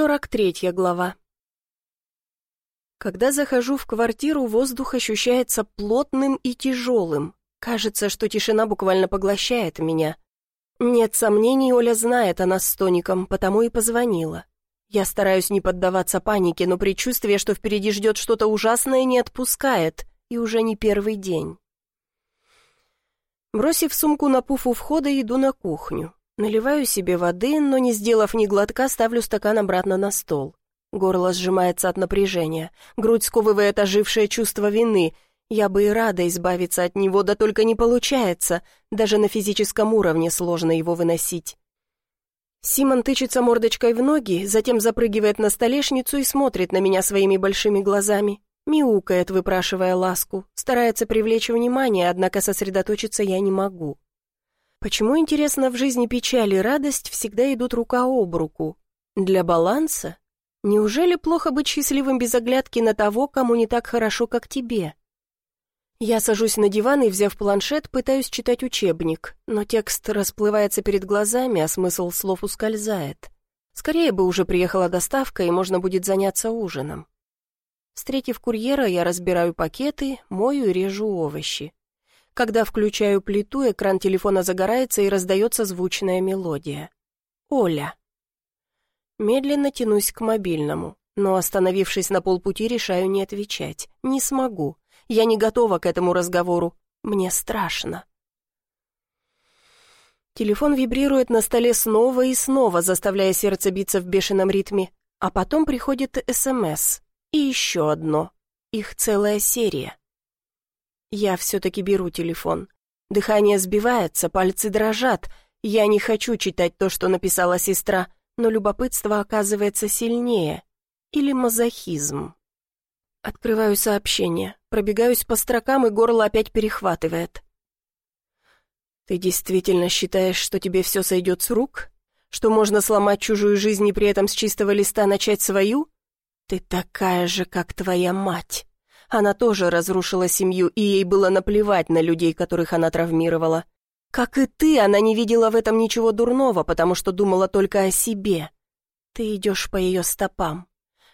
43 глава. Когда захожу в квартиру, воздух ощущается плотным и тяжелым. Кажется, что тишина буквально поглощает меня. Нет сомнений, Оля знает о нас с Тоником, потому и позвонила. Я стараюсь не поддаваться панике, но предчувствие, что впереди ждет что-то ужасное, не отпускает, и уже не первый день. Бросив сумку на пуф у входа, иду на кухню. Наливаю себе воды, но, не сделав ни глотка, ставлю стакан обратно на стол. Горло сжимается от напряжения, грудь сковывает ожившее чувство вины. Я бы и рада избавиться от него, да только не получается. Даже на физическом уровне сложно его выносить. Симон тычется мордочкой в ноги, затем запрыгивает на столешницу и смотрит на меня своими большими глазами. Мяукает, выпрашивая ласку, старается привлечь внимание, однако сосредоточиться я не могу. Почему, интересно, в жизни печаль и радость всегда идут рука об руку? Для баланса? Неужели плохо быть счастливым без оглядки на того, кому не так хорошо, как тебе? Я сажусь на диван и, взяв планшет, пытаюсь читать учебник, но текст расплывается перед глазами, а смысл слов ускользает. Скорее бы уже приехала доставка, и можно будет заняться ужином. Встретив курьера, я разбираю пакеты, мою и режу овощи. Когда включаю плиту, экран телефона загорается и раздается звучная мелодия. «Оля». Медленно тянусь к мобильному, но, остановившись на полпути, решаю не отвечать. Не смогу. Я не готова к этому разговору. Мне страшно. Телефон вибрирует на столе снова и снова, заставляя сердце биться в бешеном ритме. А потом приходит СМС. И еще одно. Их целая серия. Я все-таки беру телефон. Дыхание сбивается, пальцы дрожат. Я не хочу читать то, что написала сестра, но любопытство оказывается сильнее. Или мазохизм. Открываю сообщение, пробегаюсь по строкам, и горло опять перехватывает. «Ты действительно считаешь, что тебе все сойдет с рук? Что можно сломать чужую жизнь и при этом с чистого листа начать свою? Ты такая же, как твоя мать!» Она тоже разрушила семью, и ей было наплевать на людей, которых она травмировала. Как и ты, она не видела в этом ничего дурного, потому что думала только о себе. Ты идешь по ее стопам.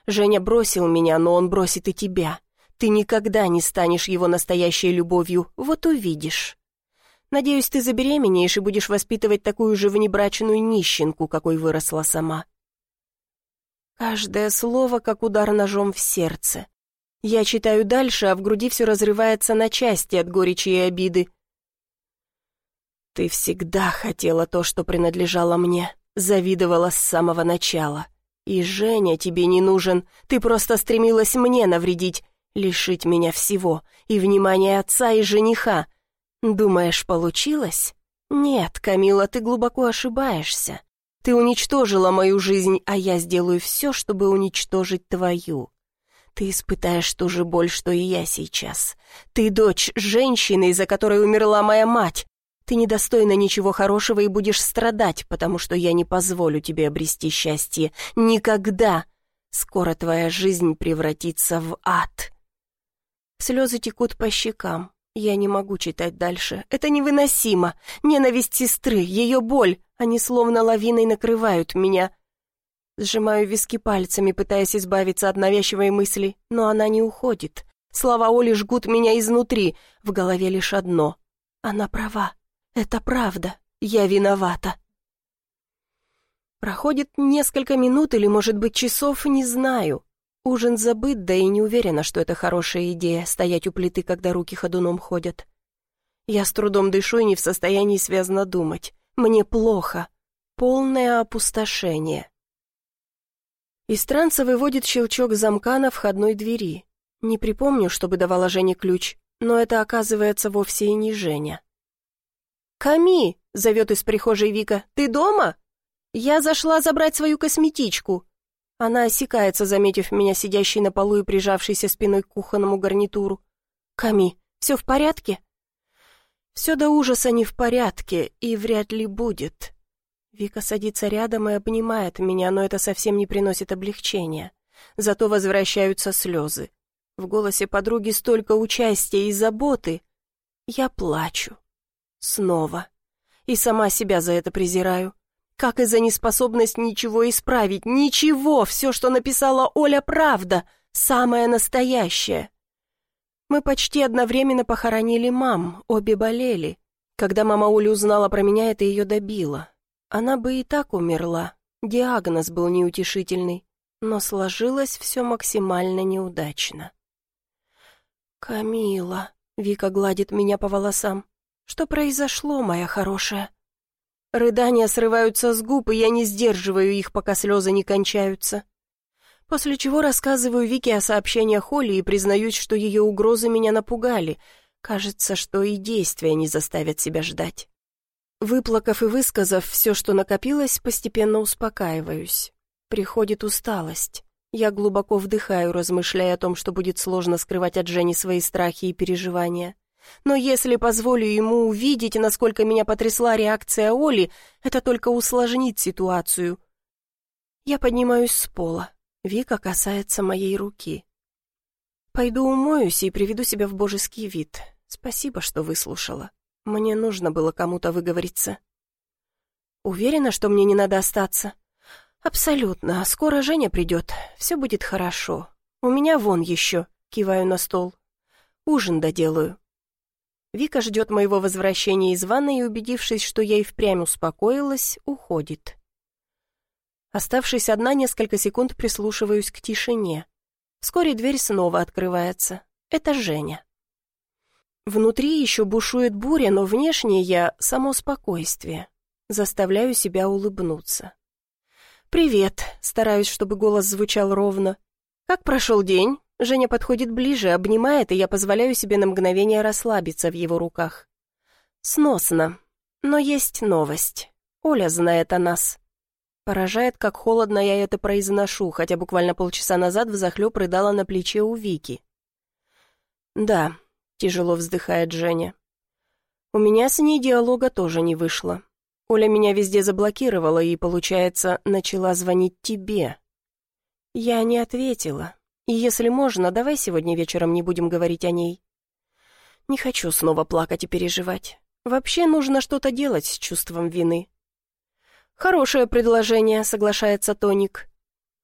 Женя бросил меня, но он бросит и тебя. Ты никогда не станешь его настоящей любовью, вот увидишь. Надеюсь, ты забеременеешь и будешь воспитывать такую же внебрачную нищенку, какой выросла сама. Каждое слово, как удар ножом в сердце. Я читаю дальше, а в груди все разрывается на части от горечи и обиды. Ты всегда хотела то, что принадлежало мне, завидовала с самого начала. И Женя тебе не нужен, ты просто стремилась мне навредить, лишить меня всего, и внимания отца и жениха. Думаешь, получилось? Нет, Камила, ты глубоко ошибаешься. Ты уничтожила мою жизнь, а я сделаю все, чтобы уничтожить твою. Ты испытаешь ту же боль, что и я сейчас. Ты дочь женщины, из-за которой умерла моя мать. Ты недостойна ничего хорошего и будешь страдать, потому что я не позволю тебе обрести счастье. Никогда. Скоро твоя жизнь превратится в ад. Слезы текут по щекам. Я не могу читать дальше. Это невыносимо. Ненависть сестры, ее боль, они словно лавиной накрывают меня. Сжимаю виски пальцами, пытаясь избавиться от навязчивой мысли, но она не уходит. Слова Оли жгут меня изнутри, в голове лишь одно. Она права. Это правда. Я виновата. Проходит несколько минут или, может быть, часов, не знаю. Ужин забыт, да и не уверена, что это хорошая идея, стоять у плиты, когда руки ходуном ходят. Я с трудом дышу и не в состоянии связно думать. Мне плохо. Полное опустошение. Из транса выводит щелчок замка на входной двери. Не припомню, чтобы давала Жене ключ, но это оказывается вовсе и не Женя. «Ками!» — зовет из прихожей Вика. «Ты дома?» «Я зашла забрать свою косметичку». Она осекается, заметив меня, сидящей на полу и прижавшейся спиной к кухонному гарнитуру. «Ками, все в порядке?» «Все до ужаса не в порядке, и вряд ли будет». Вика садится рядом и обнимает меня, но это совсем не приносит облегчения. Зато возвращаются слезы. В голосе подруги столько участия и заботы. Я плачу. Снова. И сама себя за это презираю. Как и за неспособность ничего исправить. Ничего, все, что написала Оля, правда, самое настоящее. Мы почти одновременно похоронили мам, обе болели. Когда мама Оля узнала про меня, это ее добило. Она бы и так умерла. Диагноз был неутешительный, но сложилось все максимально неудачно. «Камила», — Вика гладит меня по волосам, — «что произошло, моя хорошая?» Рыдания срываются с губ, и я не сдерживаю их, пока слезы не кончаются. После чего рассказываю Вике о сообщениях Холли и признаюсь, что ее угрозы меня напугали. Кажется, что и действия не заставят себя ждать. Выплакав и высказав все, что накопилось, постепенно успокаиваюсь. Приходит усталость. Я глубоко вдыхаю, размышляя о том, что будет сложно скрывать от Жени свои страхи и переживания. Но если позволю ему увидеть, насколько меня потрясла реакция Оли, это только усложнит ситуацию. Я поднимаюсь с пола. Вика касается моей руки. Пойду умоюсь и приведу себя в божеский вид. Спасибо, что выслушала. Мне нужно было кому-то выговориться. Уверена, что мне не надо остаться? Абсолютно. Скоро Женя придет. Все будет хорошо. У меня вон еще. Киваю на стол. Ужин доделаю. Вика ждет моего возвращения из ванной и, убедившись, что я и впрямь успокоилась, уходит. Оставшись одна, несколько секунд прислушиваюсь к тишине. Вскоре дверь снова открывается. Это Женя. Внутри еще бушует буря, но внешне я — само спокойствие. Заставляю себя улыбнуться. «Привет», — стараюсь, чтобы голос звучал ровно. «Как прошел день?» Женя подходит ближе, обнимает, и я позволяю себе на мгновение расслабиться в его руках. Сносно. Но есть новость. Оля знает о нас. Поражает, как холодно я это произношу, хотя буквально полчаса назад взахлеб рыдала на плече у Вики. «Да», — тяжело вздыхает Женя. «У меня с ней диалога тоже не вышло. Оля меня везде заблокировала и, получается, начала звонить тебе». Я не ответила, и если можно, давай сегодня вечером не будем говорить о ней. Не хочу снова плакать и переживать. Вообще нужно что-то делать с чувством вины. Хорошее предложение, соглашается Тоник.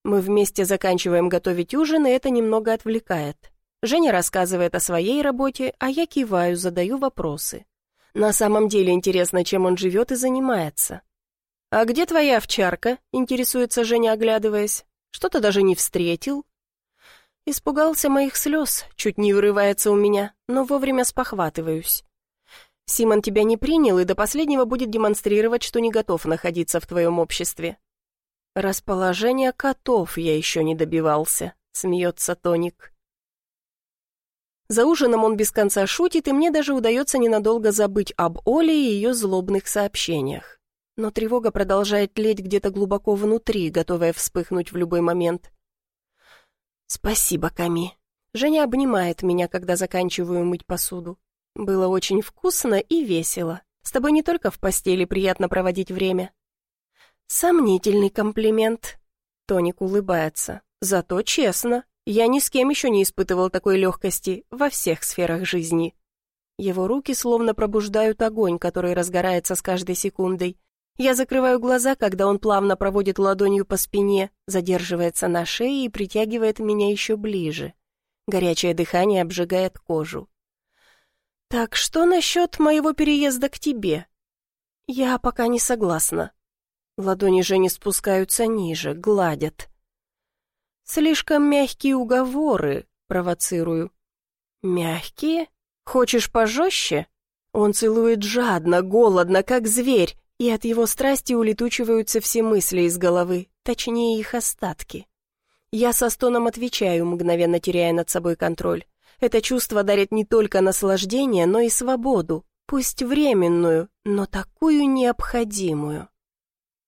Мы вместе заканчиваем готовить ужин, и это немного отвлекает. Женя рассказывает о своей работе, а я киваю, задаю вопросы. На самом деле интересно, чем он живет и занимается. «А где твоя овчарка?» — интересуется Женя, оглядываясь. «Что-то даже не встретил». Испугался моих слез, чуть не вырывается у меня, но вовремя спохватываюсь. Симон тебя не принял и до последнего будет демонстрировать, что не готов находиться в твоем обществе. Расположение котов я еще не добивался, смеется Тоник. За ужином он без конца шутит, и мне даже удается ненадолго забыть об Оле и ее злобных сообщениях. Но тревога продолжает тлеть где-то глубоко внутри, готовая вспыхнуть в любой момент. «Спасибо, Ками». Женя обнимает меня, когда заканчиваю мыть посуду. Было очень вкусно и весело. С тобой не только в постели приятно проводить время. Сомнительный комплимент. Тоник улыбается. Зато честно. Я ни с кем еще не испытывал такой легкости во всех сферах жизни. Его руки словно пробуждают огонь, который разгорается с каждой секундой, я закрываю глаза, когда он плавно проводит ладонью по спине, задерживается на шее и притягивает меня еще ближе. Горячее дыхание обжигает кожу. «Так что насчет моего переезда к тебе?» «Я пока не согласна». Ладони Жени спускаются ниже, гладят. «Слишком мягкие уговоры», — провоцирую. «Мягкие? Хочешь пожестче?» Он целует жадно, голодно, как зверь, и от его страсти улетучиваются все мысли из головы, точнее их остатки. Я со стоном отвечаю, мгновенно теряя над собой контроль. Это чувство дарит не только наслаждение, но и свободу, пусть временную, но такую необходимую.